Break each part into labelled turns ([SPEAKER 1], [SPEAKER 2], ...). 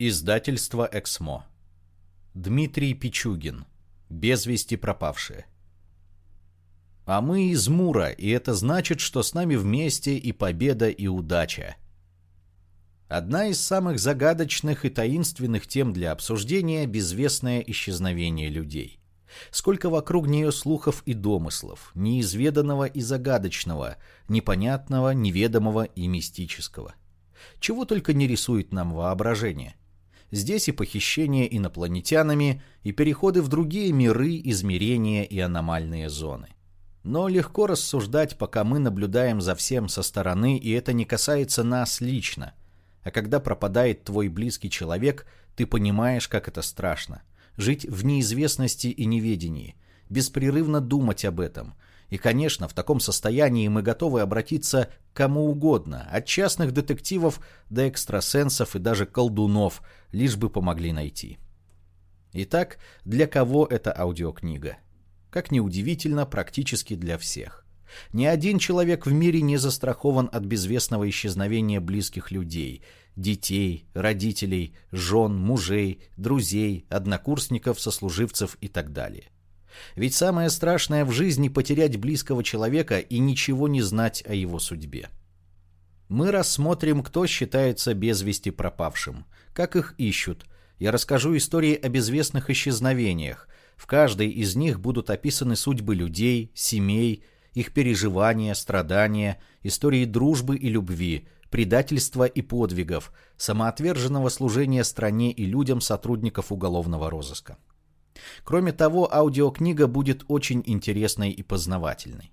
[SPEAKER 1] Издательство «Эксмо». Дмитрий Пичугин. Без вести пропавшие. А мы из Мура, и это значит, что с нами вместе и победа, и удача. Одна из самых загадочных и таинственных тем для обсуждения – безвестное исчезновение людей. Сколько вокруг нее слухов и домыслов, неизведанного и загадочного, непонятного, неведомого и мистического. Чего только не рисует нам воображение. Здесь и похищения инопланетянами, и переходы в другие миры, измерения и аномальные зоны. Но легко рассуждать, пока мы наблюдаем за всем со стороны, и это не касается нас лично. А когда пропадает твой близкий человек, ты понимаешь, как это страшно. Жить в неизвестности и неведении, беспрерывно думать об этом – и, конечно, в таком состоянии мы готовы обратиться к кому угодно, от частных детективов до экстрасенсов и даже колдунов, лишь бы помогли найти. Итак, для кого эта аудиокнига? Как ни удивительно, практически для всех. Ни один человек в мире не застрахован от безвестного исчезновения близких людей, детей, родителей, жен, мужей, друзей, однокурсников, сослуживцев и так далее. Ведь самое страшное в жизни потерять близкого человека и ничего не знать о его судьбе. Мы рассмотрим, кто считается без вести пропавшим, как их ищут. Я расскажу истории о безвестных исчезновениях. В каждой из них будут описаны судьбы людей, семей, их переживания, страдания, истории дружбы и любви, предательства и подвигов, самоотверженного служения стране и людям сотрудников уголовного розыска. Кроме того, аудиокнига будет очень интересной и познавательной.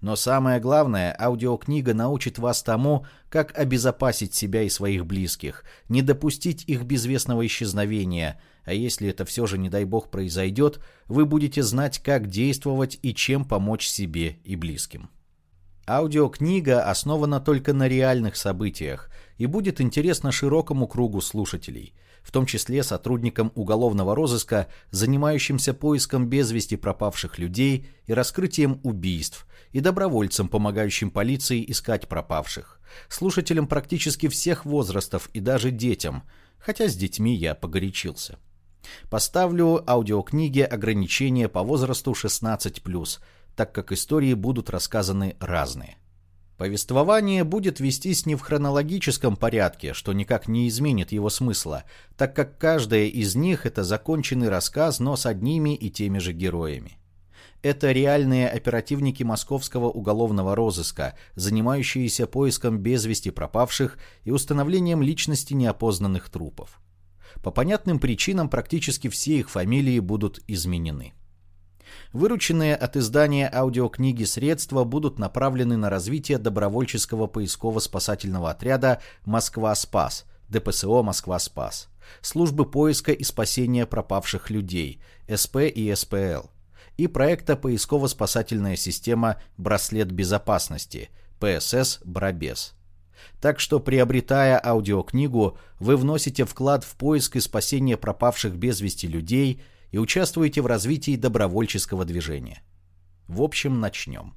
[SPEAKER 1] Но самое главное, аудиокнига научит вас тому, как обезопасить себя и своих близких, не допустить их безвестного исчезновения, а если это все же, не дай бог, произойдет, вы будете знать, как действовать и чем помочь себе и близким. Аудиокнига основана только на реальных событиях и будет интересна широкому кругу слушателей – в том числе сотрудникам уголовного розыска, занимающимся поиском без вести пропавших людей и раскрытием убийств, и добровольцам, помогающим полиции искать пропавших, слушателям практически всех возрастов и даже детям, хотя с детьми я погорячился. Поставлю аудиокниге ограничения по возрасту 16+, так как истории будут рассказаны разные. Повествование будет вестись не в хронологическом порядке, что никак не изменит его смысла, так как каждая из них – это законченный рассказ, но с одними и теми же героями. Это реальные оперативники московского уголовного розыска, занимающиеся поиском без вести пропавших и установлением личности неопознанных трупов. По понятным причинам практически все их фамилии будут изменены. Вырученные от издания аудиокниги средства будут направлены на развитие добровольческого поисково-спасательного отряда «Москва-Спас», ДПСО «Москва-Спас», службы поиска и спасения пропавших людей, СП и СПЛ, и проекта поисково-спасательная система «Браслет безопасности», ПСС «Брабес». Так что, приобретая аудиокнигу, вы вносите вклад в поиск и спасение пропавших без вести людей – и участвуете в развитии добровольческого движения. В общем, начнем.